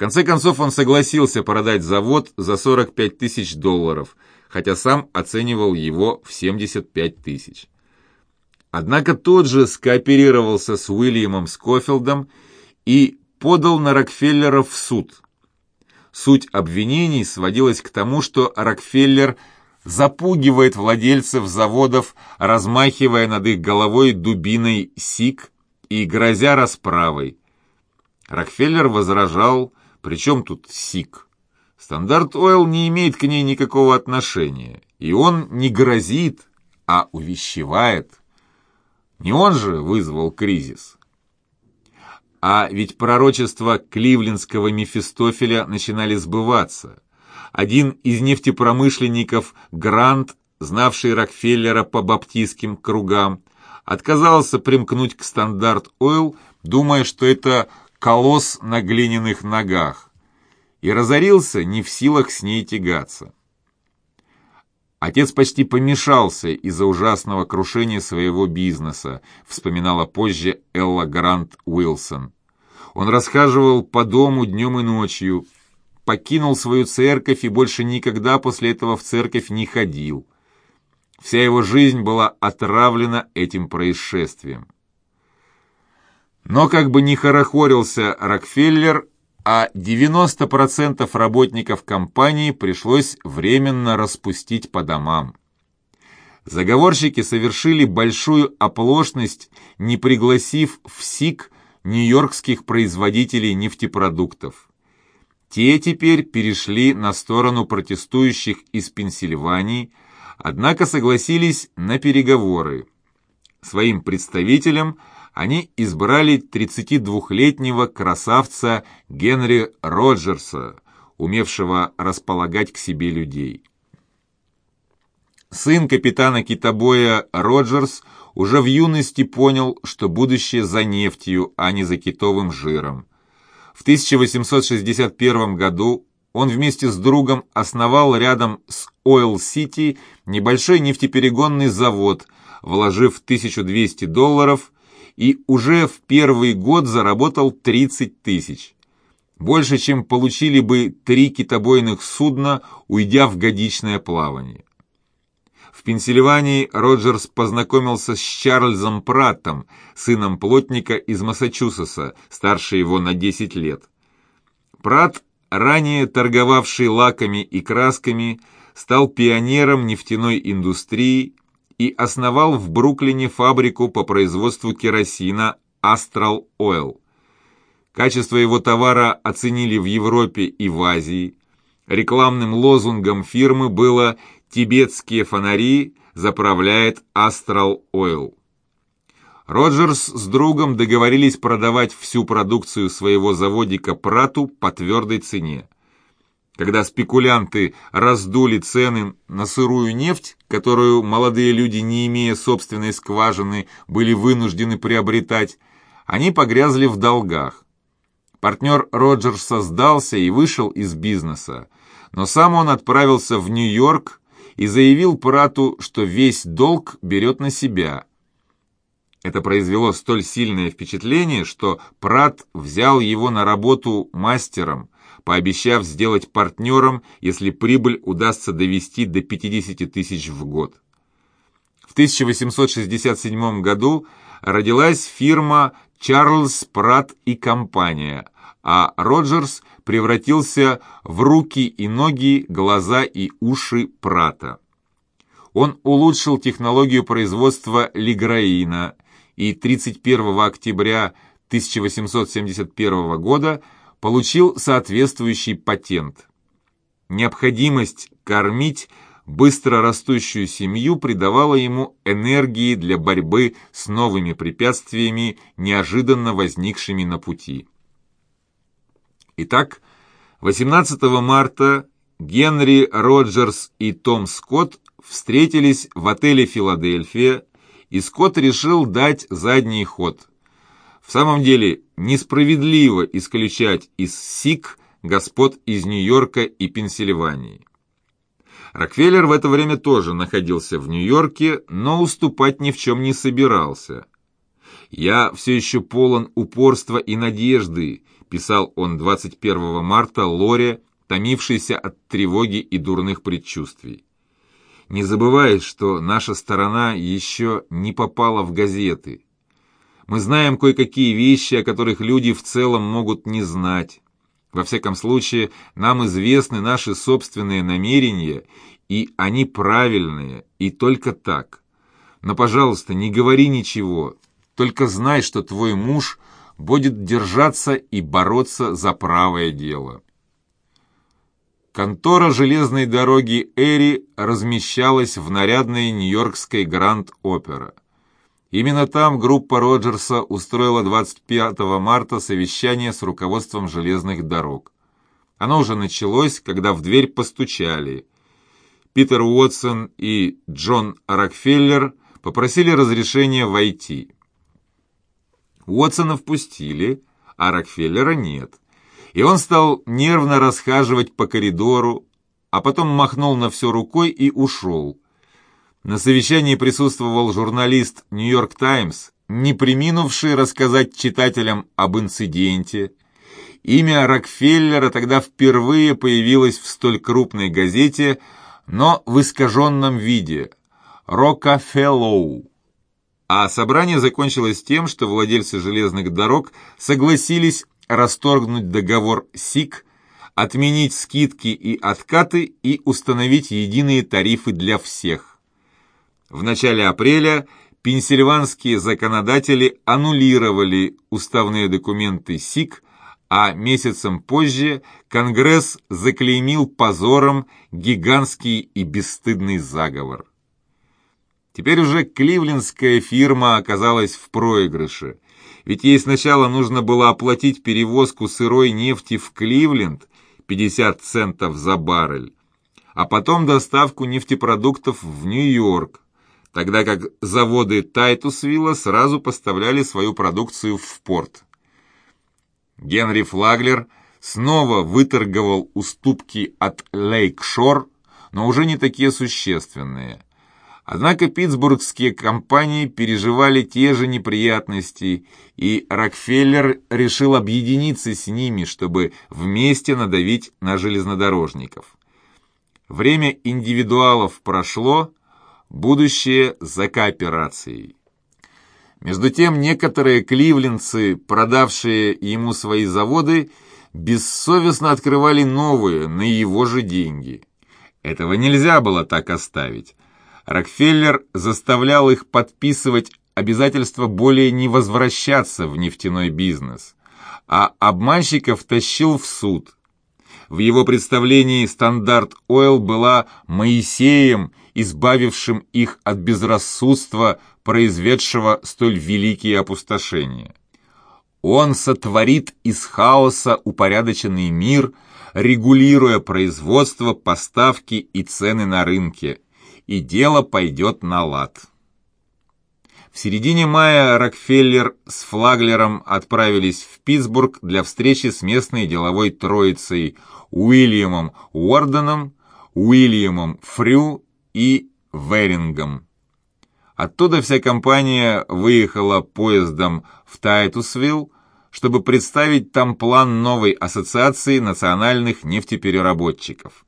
конце концов он согласился продать завод за 45 тысяч долларов, хотя сам оценивал его в 75 тысяч. Однако тот же скооперировался с Уильямом Скофилдом и подал на Рокфеллера в суд. Суть обвинений сводилась к тому, что Рокфеллер запугивает владельцев заводов, размахивая над их головой дубиной СИК и грозя расправой. Рокфеллер возражал, при чем тут СИК? Стандарт Ойл не имеет к ней никакого отношения, и он не грозит, а увещевает. Не он же вызвал кризис. А ведь пророчества кливлендского Мефистофеля начинали сбываться. Один из нефтепромышленников, Грант, знавший Рокфеллера по баптистским кругам, отказался примкнуть к Стандарт Ойл, думая, что это колосс на глиняных ногах, и разорился не в силах с ней тягаться. Отец почти помешался из-за ужасного крушения своего бизнеса, вспоминала позже Элла Грант Уилсон. Он расхаживал по дому днем и ночью, покинул свою церковь и больше никогда после этого в церковь не ходил. Вся его жизнь была отравлена этим происшествием. Но как бы ни хорохорился Рокфеллер, а 90% работников компании пришлось временно распустить по домам. Заговорщики совершили большую оплошность, не пригласив в СИК нью-йоркских производителей нефтепродуктов. Те теперь перешли на сторону протестующих из Пенсильвании, однако согласились на переговоры. Своим представителям – они избрали 32-летнего красавца Генри Роджерса, умевшего располагать к себе людей. Сын капитана китобоя Роджерс уже в юности понял, что будущее за нефтью, а не за китовым жиром. В 1861 году он вместе с другом основал рядом с Ойл-Сити небольшой нефтеперегонный завод, вложив 1200 долларов и уже в первый год заработал 30 тысяч. Больше, чем получили бы три китобойных судна, уйдя в годичное плавание. В Пенсильвании Роджерс познакомился с Чарльзом Праттом, сыном плотника из Массачусетса, старше его на 10 лет. Пратт, ранее торговавший лаками и красками, стал пионером нефтяной индустрии и основал в Бруклине фабрику по производству керосина Astral Oil. Качество его товара оценили в Европе и в Азии. Рекламным лозунгом фирмы было «Тибетские фонари заправляет Astral Oil». Роджерс с другом договорились продавать всю продукцию своего заводика Прату по твердой цене. Когда спекулянты раздули цены на сырую нефть, которую молодые люди, не имея собственной скважины, были вынуждены приобретать, они погрязли в долгах. Партнер Роджерса сдался и вышел из бизнеса, но сам он отправился в Нью-Йорк и заявил Прату, что весь долг берет на себя. Это произвело столь сильное впечатление, что Прат взял его на работу мастером, пообещав сделать партнером, если прибыль удастся довести до 50 тысяч в год. В 1867 году родилась фирма «Чарльз Пратт и компания», а Роджерс превратился в руки и ноги, глаза и уши Прата. Он улучшил технологию производства лиграина и 31 октября 1871 года – получил соответствующий патент. Необходимость кормить быстро растущую семью придавала ему энергии для борьбы с новыми препятствиями, неожиданно возникшими на пути. Итак, 18 марта Генри Роджерс и Том Скотт встретились в отеле «Филадельфия», и Скотт решил дать задний ход. В самом деле, несправедливо исключать из СИК господ из Нью-Йорка и Пенсильвании. Рокфеллер в это время тоже находился в Нью-Йорке, но уступать ни в чем не собирался. «Я все еще полон упорства и надежды», писал он 21 марта Лоре, томившейся от тревоги и дурных предчувствий. Не забывай, что наша сторона еще не попала в газеты. Мы знаем кое-какие вещи, о которых люди в целом могут не знать. Во всяком случае, нам известны наши собственные намерения, и они правильные, и только так. Но, пожалуйста, не говори ничего, только знай, что твой муж будет держаться и бороться за правое дело. Контора железной дороги Эри размещалась в нарядной нью-йоркской Гранд-Опера. Именно там группа Роджерса устроила 25 марта совещание с руководством железных дорог. Оно уже началось, когда в дверь постучали. Питер Уотсон и Джон Рокфеллер попросили разрешения войти. Уотсона впустили, а Рокфеллера нет. И он стал нервно расхаживать по коридору, а потом махнул на все рукой и ушел. На совещании присутствовал журналист «Нью-Йорк Таймс», не приминувший рассказать читателям об инциденте. Имя Рокфеллера тогда впервые появилось в столь крупной газете, но в искаженном виде – «Рокафеллоу». А собрание закончилось тем, что владельцы железных дорог согласились расторгнуть договор СИК, отменить скидки и откаты и установить единые тарифы для всех. В начале апреля пенсильванские законодатели аннулировали уставные документы СИК, а месяцем позже Конгресс заклеймил позором гигантский и бесстыдный заговор. Теперь уже кливлендская фирма оказалась в проигрыше, ведь ей сначала нужно было оплатить перевозку сырой нефти в Кливленд 50 центов за баррель, а потом доставку нефтепродуктов в Нью-Йорк тогда как заводы Тайтусвилла сразу поставляли свою продукцию в порт. Генри Флаглер снова выторговал уступки от Лейкшор, но уже не такие существенные. Однако питтсбургские компании переживали те же неприятности, и Рокфеллер решил объединиться с ними, чтобы вместе надавить на железнодорожников. Время индивидуалов прошло, Будущее за кооперацией. Между тем, некоторые кливленцы, продавшие ему свои заводы, бессовестно открывали новые на его же деньги. Этого нельзя было так оставить. Рокфеллер заставлял их подписывать обязательство более не возвращаться в нефтяной бизнес, а обманщиков тащил в суд. В его представлении стандарт Ойл была Моисеем избавившим их от безрассудства, произведшего столь великие опустошения. Он сотворит из хаоса упорядоченный мир, регулируя производство, поставки и цены на рынке, и дело пойдет на лад. В середине мая Рокфеллер с Флаглером отправились в Питтсбург для встречи с местной деловой троицей Уильямом Уорденом, Уильямом Фрю и Верингом. Оттуда вся компания выехала поездом в Тайтусвилл, чтобы представить там план новой ассоциации национальных нефтепереработчиков.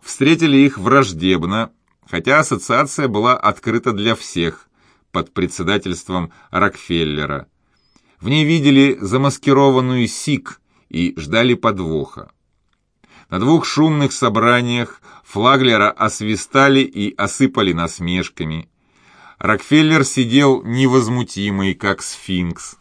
Встретили их враждебно, хотя ассоциация была открыта для всех под председательством Рокфеллера. В ней видели замаскированную СИК и ждали подвоха. На двух шумных собраниях Флаглера освистали и осыпали насмешками. Рокфеллер сидел невозмутимый, как сфинкс.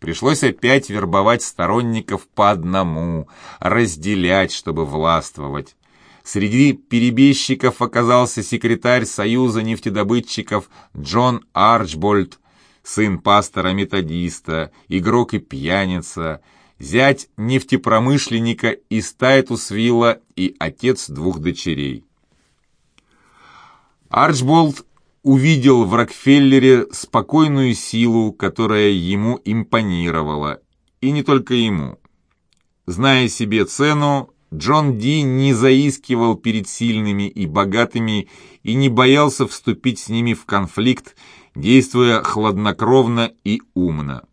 Пришлось опять вербовать сторонников по одному, разделять, чтобы властвовать. Среди перебежчиков оказался секретарь Союза нефтедобытчиков Джон Арчбольд, сын пастора-методиста, игрок и пьяница, зять нефтепромышленника из Тайтусвилла и отец двух дочерей. Арчболд увидел в Рокфеллере спокойную силу, которая ему импонировала, и не только ему. Зная себе цену, Джон Ди не заискивал перед сильными и богатыми и не боялся вступить с ними в конфликт, действуя хладнокровно и умно.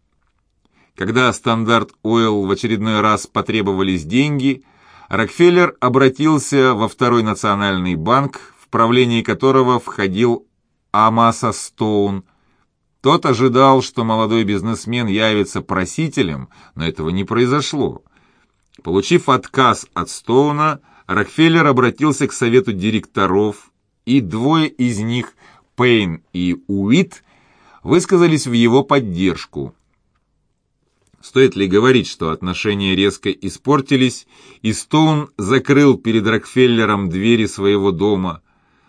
Когда Стандарт Ойл в очередной раз потребовались деньги, Рокфеллер обратился во Второй национальный банк, в правлении которого входил Амаса Стоун. Тот ожидал, что молодой бизнесмен явится просителем, но этого не произошло. Получив отказ от Стоуна, Рокфеллер обратился к совету директоров, и двое из них, Пейн и Уит, высказались в его поддержку. Стоит ли говорить, что отношения резко испортились, и Стоун закрыл перед Рокфеллером двери своего дома.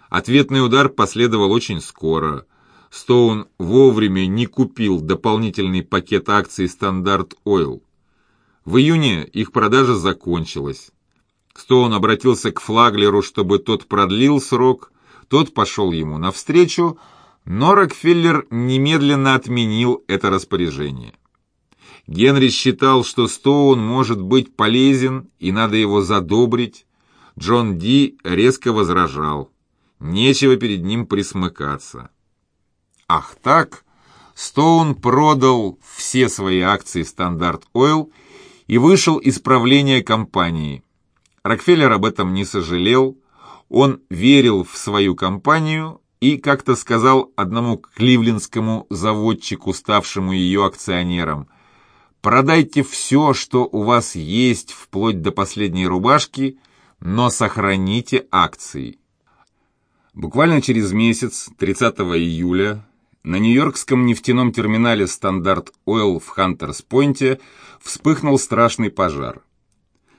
Ответный удар последовал очень скоро. Стоун вовремя не купил дополнительный пакет акций «Стандарт Ойл». В июне их продажа закончилась. Стоун обратился к Флаглеру, чтобы тот продлил срок. Тот пошел ему навстречу, но Рокфеллер немедленно отменил это распоряжение. Генри считал, что Стоун может быть полезен и надо его задобрить. Джон Ди резко возражал. Нечего перед ним пресмыкаться. Ах так? Стоун продал все свои акции Стандарт Ойл и вышел из правления компании. Рокфеллер об этом не сожалел. Он верил в свою компанию и как-то сказал одному кливлендскому заводчику, ставшему ее акционером – Продайте все, что у вас есть, вплоть до последней рубашки, но сохраните акции. Буквально через месяц, 30 июля, на Нью-Йоркском нефтяном терминале «Стандарт Ойл» в Хантерс-Пойнте вспыхнул страшный пожар.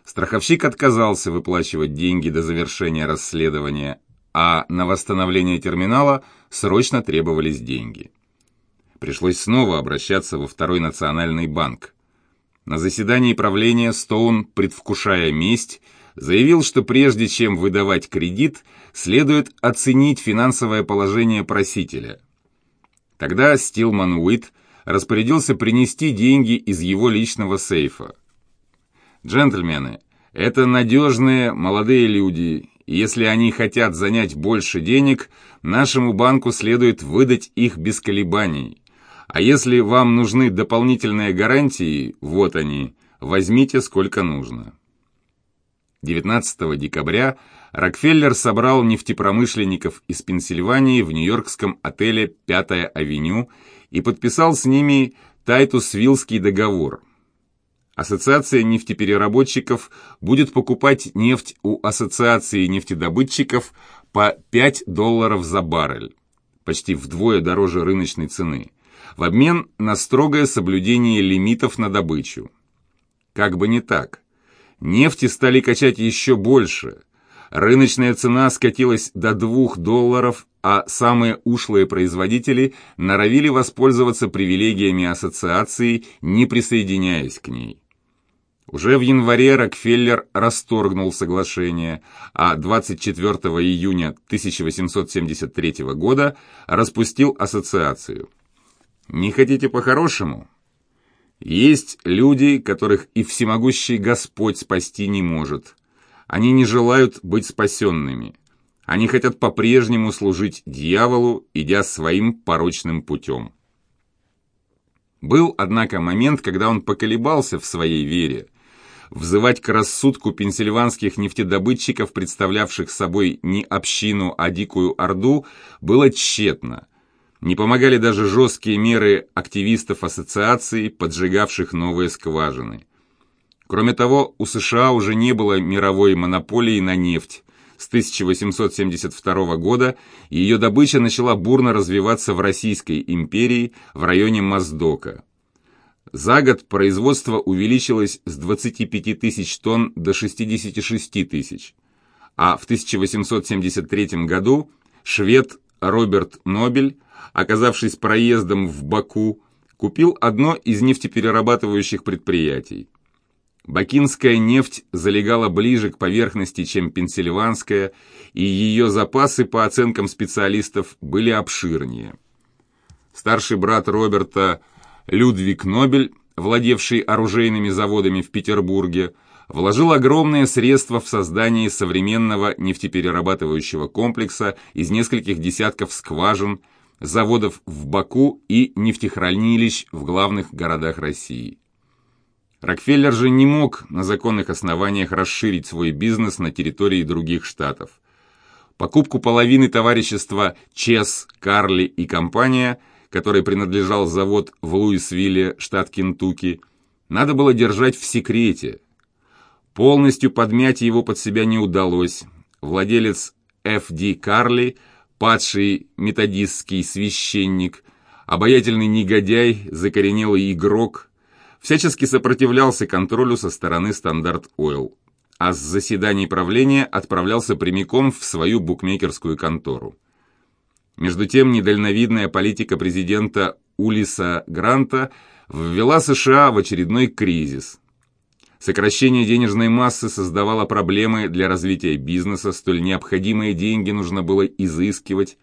Страховщик отказался выплачивать деньги до завершения расследования, а на восстановление терминала срочно требовались деньги. Пришлось снова обращаться во Второй национальный банк. На заседании правления Стоун, предвкушая месть, заявил, что прежде чем выдавать кредит, следует оценить финансовое положение просителя. Тогда Стилман Уит распорядился принести деньги из его личного сейфа. «Джентльмены, это надежные молодые люди, и если они хотят занять больше денег, нашему банку следует выдать их без колебаний. А если вам нужны дополнительные гарантии, вот они, возьмите сколько нужно. 19 декабря Рокфеллер собрал нефтепромышленников из Пенсильвании в нью-йоркском отеле «Пятая авеню» и подписал с ними Тайтус-Виллский договор. Ассоциация нефтепереработчиков будет покупать нефть у Ассоциации нефтедобытчиков по 5 долларов за баррель, почти вдвое дороже рыночной цены – в обмен на строгое соблюдение лимитов на добычу. Как бы не так. Нефти стали качать еще больше. Рыночная цена скатилась до 2 долларов, а самые ушлые производители норовили воспользоваться привилегиями ассоциации, не присоединяясь к ней. Уже в январе Рокфеллер расторгнул соглашение, а 24 июня 1873 года распустил ассоциацию. Не хотите по-хорошему? Есть люди, которых и всемогущий Господь спасти не может. Они не желают быть спасенными. Они хотят по-прежнему служить дьяволу, идя своим порочным путем. Был, однако, момент, когда он поколебался в своей вере. Взывать к рассудку пенсильванских нефтедобытчиков, представлявших собой не общину, а дикую орду, было тщетно – не помогали даже жесткие меры активистов ассоциаций, поджигавших новые скважины. Кроме того, у США уже не было мировой монополии на нефть. С 1872 года ее добыча начала бурно развиваться в Российской империи в районе Моздока. За год производство увеличилось с 25 тысяч тонн до 66 тысяч. А в 1873 году швед Роберт Нобель оказавшись проездом в Баку, купил одно из нефтеперерабатывающих предприятий. Бакинская нефть залегала ближе к поверхности, чем пенсильванская, и ее запасы, по оценкам специалистов, были обширнее. Старший брат Роберта Людвиг Нобель, владевший оружейными заводами в Петербурге, вложил огромные средства в создание современного нефтеперерабатывающего комплекса из нескольких десятков скважин, заводов в Баку и нефтехранилищ в главных городах России. Рокфеллер же не мог на законных основаниях расширить свой бизнес на территории других штатов. Покупку половины товарищества Чес, Карли и компания, которой принадлежал завод в Луисвилле, штат Кентукки, надо было держать в секрете. Полностью подмять его под себя не удалось. Владелец Ф.Д. Карли, падший методистский священник, обаятельный негодяй, закоренелый игрок – всячески сопротивлялся контролю со стороны Стандарт Ойл, а с заседаний правления отправлялся прямиком в свою букмекерскую контору. Между тем, недальновидная политика президента Улиса Гранта ввела США в очередной кризис. Сокращение денежной массы создавало проблемы для развития бизнеса, столь необходимые деньги нужно было изыскивать,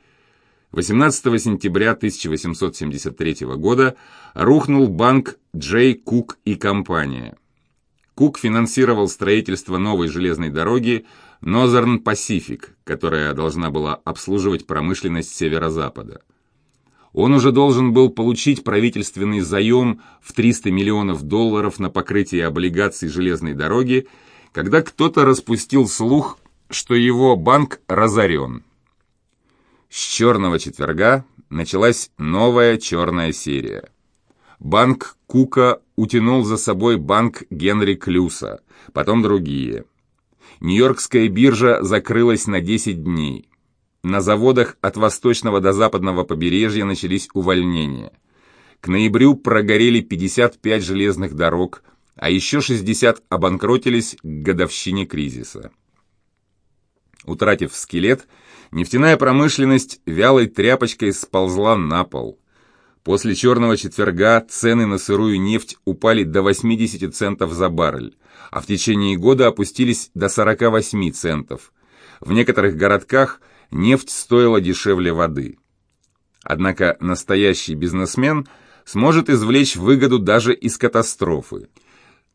18 сентября 1873 года рухнул банк Джей Кук и компания. Кук финансировал строительство новой железной дороги Northern Pacific, которая должна была обслуживать промышленность северо-запада. Он уже должен был получить правительственный заем в 300 миллионов долларов на покрытие облигаций железной дороги, когда кто-то распустил слух, что его банк разорен. С черного четверга началась новая черная серия. Банк Кука утянул за собой банк Генри Клюса, потом другие. Нью-Йоркская биржа закрылась на 10 дней. На заводах от восточного до западного побережья начались увольнения. К ноябрю прогорели 55 железных дорог, а еще 60 обанкротились к годовщине кризиса. Утратив скелет, Нефтяная промышленность вялой тряпочкой сползла на пол. После черного четверга цены на сырую нефть упали до 80 центов за баррель, а в течение года опустились до 48 центов. В некоторых городках нефть стоила дешевле воды. Однако настоящий бизнесмен сможет извлечь выгоду даже из катастрофы.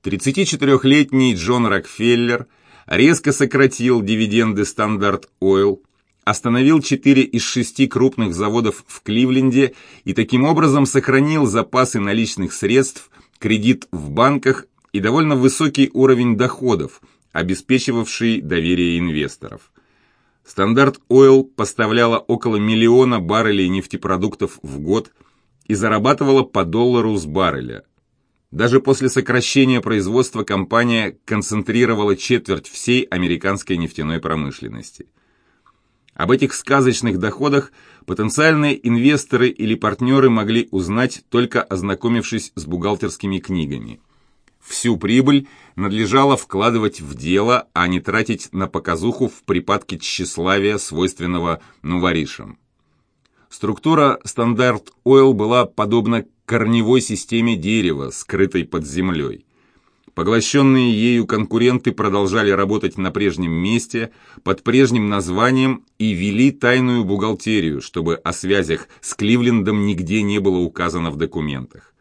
34-летний Джон Рокфеллер резко сократил дивиденды Стандарт Ойл, остановил четыре из шести крупных заводов в Кливленде и таким образом сохранил запасы наличных средств, кредит в банках и довольно высокий уровень доходов, обеспечивавший доверие инвесторов. Стандарт Ойл поставляла около миллиона баррелей нефтепродуктов в год и зарабатывала по доллару с барреля. Даже после сокращения производства компания концентрировала четверть всей американской нефтяной промышленности. Об этих сказочных доходах потенциальные инвесторы или партнеры могли узнать, только ознакомившись с бухгалтерскими книгами. Всю прибыль надлежало вкладывать в дело, а не тратить на показуху в припадке тщеславия, свойственного нуворишам. Структура стандарт Oil была подобна корневой системе дерева, скрытой под землей. Поглощенные ею конкуренты продолжали работать на прежнем месте, под прежним названием и вели тайную бухгалтерию, чтобы о связях с Кливлендом нигде не было указано в документах.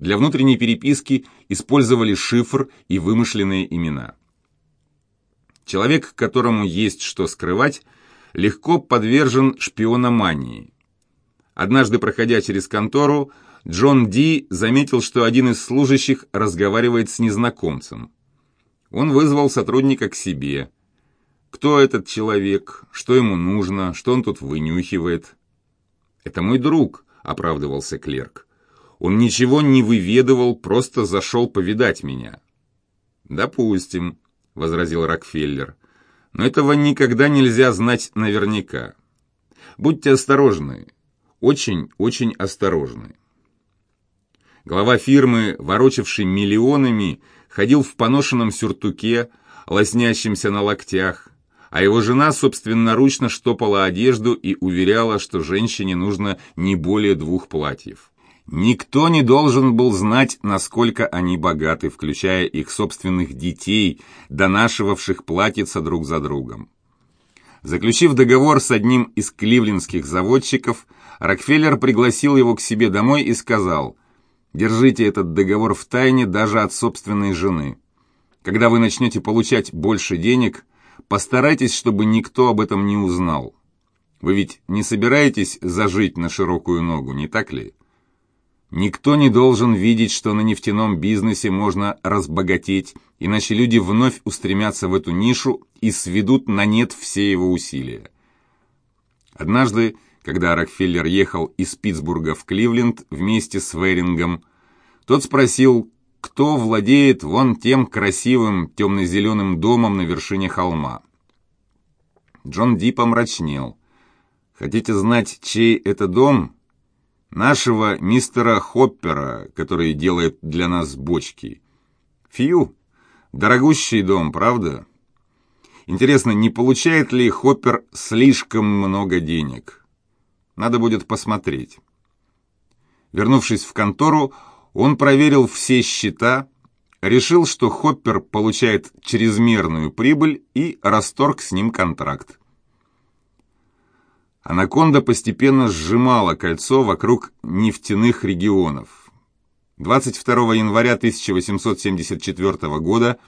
Для внутренней переписки использовали шифр и вымышленные имена. Человек, которому есть что скрывать, легко подвержен шпиономании. Однажды, проходя через контору, Джон Ди заметил, что один из служащих разговаривает с незнакомцем. Он вызвал сотрудника к себе. Кто этот человек, что ему нужно, что он тут вынюхивает? «Это мой друг», — оправдывался клерк. «Он ничего не выведывал, просто зашел повидать меня». «Допустим», — возразил Рокфеллер. «Но этого никогда нельзя знать наверняка. Будьте осторожны, очень-очень осторожны». Глава фирмы, ворочавший миллионами, ходил в поношенном сюртуке, лоснящемся на локтях, а его жена собственноручно штопала одежду и уверяла, что женщине нужно не более двух платьев. Никто не должен был знать, насколько они богаты, включая их собственных детей, донашивавших платьица друг за другом. Заключив договор с одним из кливлендских заводчиков, Рокфеллер пригласил его к себе домой и сказал – Держите этот договор в тайне даже от собственной жены. Когда вы начнете получать больше денег, постарайтесь, чтобы никто об этом не узнал. Вы ведь не собираетесь зажить на широкую ногу, не так ли? Никто не должен видеть, что на нефтяном бизнесе можно разбогатеть, иначе люди вновь устремятся в эту нишу и сведут на нет все его усилия. Однажды, когда Рокфеллер ехал из Питтсбурга в Кливленд вместе с Верингом, тот спросил, кто владеет вон тем красивым темно-зеленым домом на вершине холма. Джон Ди помрачнел. «Хотите знать, чей это дом?» Нашего мистера Хоппера, который делает для нас бочки. Фью, дорогущий дом, правда? Интересно, не получает ли Хоппер слишком много денег? Надо будет посмотреть. Вернувшись в контору, он проверил все счета, решил, что Хоппер получает чрезмерную прибыль и расторг с ним контракт. Анаконда постепенно сжимала кольцо вокруг нефтяных регионов. 22 января 1874 года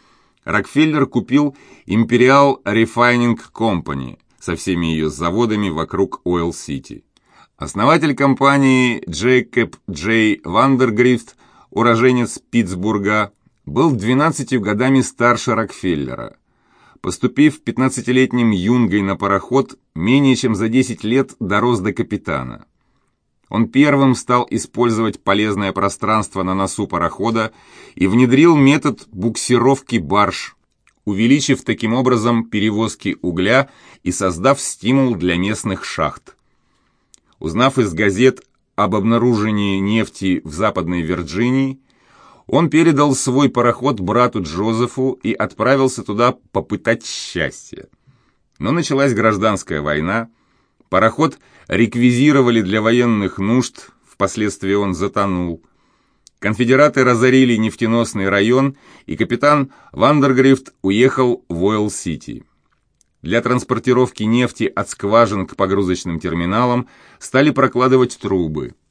Рокфеллер купил Imperial Refining Company со всеми ее заводами вокруг Ойл-Сити. Основатель компании Джейкоб Джей Вандергрифт, уроженец Питтсбурга, был 12 годами старше Рокфеллера. Поступив 15-летним юнгой на пароход, менее чем за 10 лет дорос до капитана. Он первым стал использовать полезное пространство на носу парохода и внедрил метод буксировки барж, увеличив таким образом перевозки угля и создав стимул для местных шахт. Узнав из газет об обнаружении нефти в Западной Вирджинии, он передал свой пароход брату Джозефу и отправился туда попытать счастье. Но началась гражданская война, пароход реквизировали для военных нужд, впоследствии он затонул. Конфедераты разорили нефтеносный район, и капитан Вандергрифт уехал в Ойл-Сити. Для транспортировки нефти от скважин к погрузочным терминалам стали прокладывать трубы –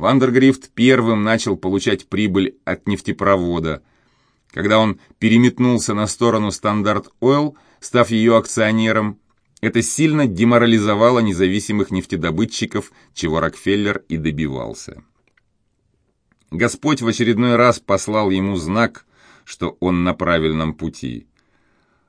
Вандергрифт первым начал получать прибыль от нефтепровода. Когда он переметнулся на сторону Стандарт Ойл, став ее акционером, это сильно деморализовало независимых нефтедобытчиков, чего Рокфеллер и добивался. Господь в очередной раз послал ему знак, что он на правильном пути.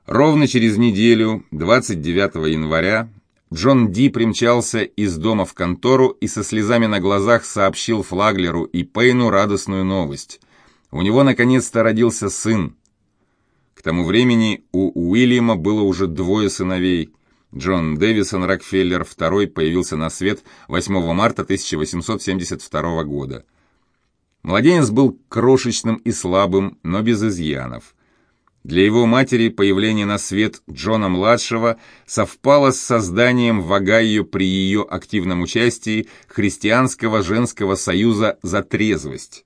Ровно через неделю, 29 января, Джон Ди примчался из дома в контору и со слезами на глазах сообщил Флаглеру и Пейну радостную новость. У него наконец-то родился сын. К тому времени у Уильяма было уже двое сыновей. Джон Дэвисон Рокфеллер II появился на свет 8 марта 1872 года. Младенец был крошечным и слабым, но без изъянов. Для его матери появление на свет Джона-младшего совпало с созданием в Огайо при ее активном участии Христианского женского союза «За трезвость».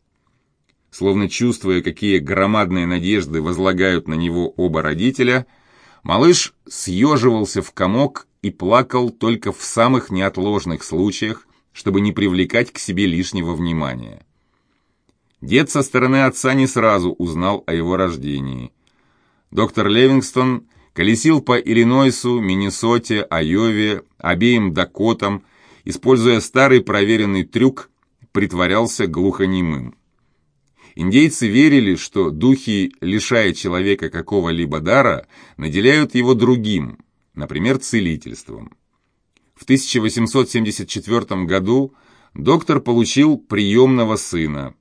Словно чувствуя, какие громадные надежды возлагают на него оба родителя, малыш съеживался в комок и плакал только в самых неотложных случаях, чтобы не привлекать к себе лишнего внимания. Дед со стороны отца не сразу узнал о его рождении – Доктор Левингстон колесил по Иллинойсу, Миннесоте, Айове, обеим Дакотам, используя старый проверенный трюк, притворялся глухонемым. Индейцы верили, что духи, лишая человека какого-либо дара, наделяют его другим, например, целительством. В 1874 году доктор получил приемного сына.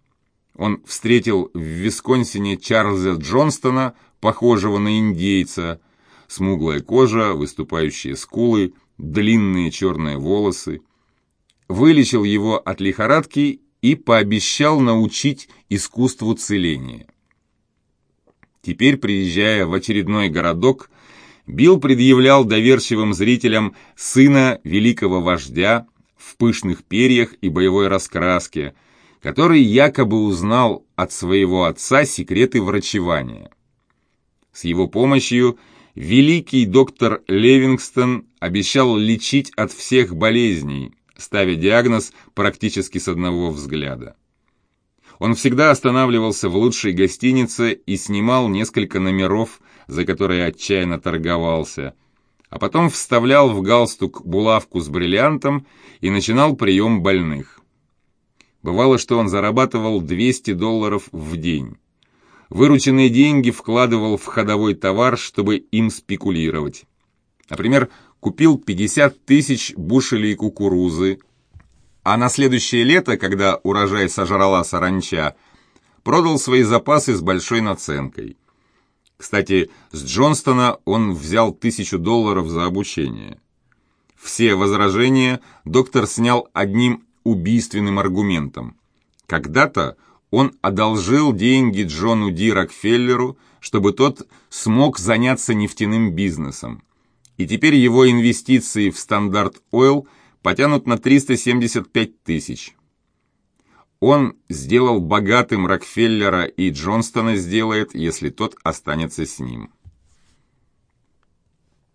Он встретил в Висконсине Чарльза Джонстона, похожего на индейца, смуглая кожа, выступающие скулы, длинные черные волосы. Вылечил его от лихорадки и пообещал научить искусству целения. Теперь, приезжая в очередной городок, Билл предъявлял доверчивым зрителям сына великого вождя в пышных перьях и боевой раскраске, который якобы узнал от своего отца секреты врачевания. С его помощью великий доктор Левингстон обещал лечить от всех болезней, ставя диагноз практически с одного взгляда. Он всегда останавливался в лучшей гостинице и снимал несколько номеров, за которые отчаянно торговался, а потом вставлял в галстук булавку с бриллиантом и начинал прием больных. Бывало, что он зарабатывал 200 долларов в день. Вырученные деньги вкладывал в ходовой товар, чтобы им спекулировать. Например, купил 50 тысяч бушелей кукурузы, а на следующее лето, когда урожай сожрала саранча, продал свои запасы с большой наценкой. Кстати, с Джонстона он взял тысячу долларов за обучение. Все возражения доктор снял одним убийственным аргументом. Когда-то он одолжил деньги Джону Ди Рокфеллеру, чтобы тот смог заняться нефтяным бизнесом. И теперь его инвестиции в Стандарт Ойл потянут на 375 тысяч. Он сделал богатым Рокфеллера и Джонстона сделает, если тот останется с ним.